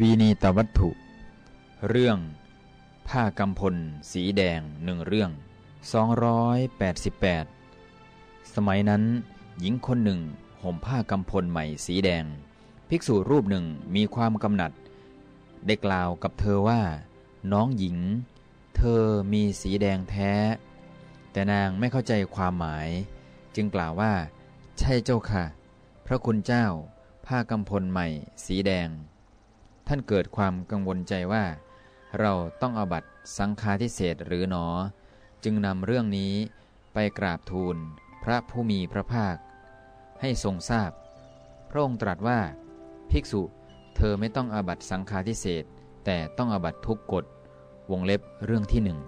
วีนีตวัตถุ เรื่อง ผ้ากำพล สีแดงหนึ่งเรื่อง 288 สมัยนั้น หญิงคนหนึ่งห่มผ้ากำพลใหม่สีแดง ภิกษุรูปหนึ่งมีความกำหนัด ได้กล่าวกับเธอว่า น้องหญิง เธอมีสีแดงแท้ แต่นางไม่เข้าใจความหมาย จึงกล่าวว่า ใช่เจ้าค่ะ พระคุณเจ้า ผ้ากำพลใหม่ สีแดง ท่านเกิดความกังวลใจว่า เราต้องอบัตสังฆาทิเศษหรือหนอ จึงนำเรื่องนี้ไปกราบทูลพระผู้มีพระภาค ให้ทรงทราบพระองค์ตรัสว่า ภิกษุเธอไม่ต้องอาบัตสังฆาทิเศษแต่ต้องอาบัตทุกกฎวงเล็บเรื่องที่หนึ่ง